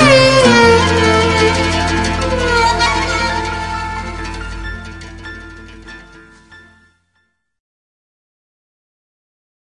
Bye.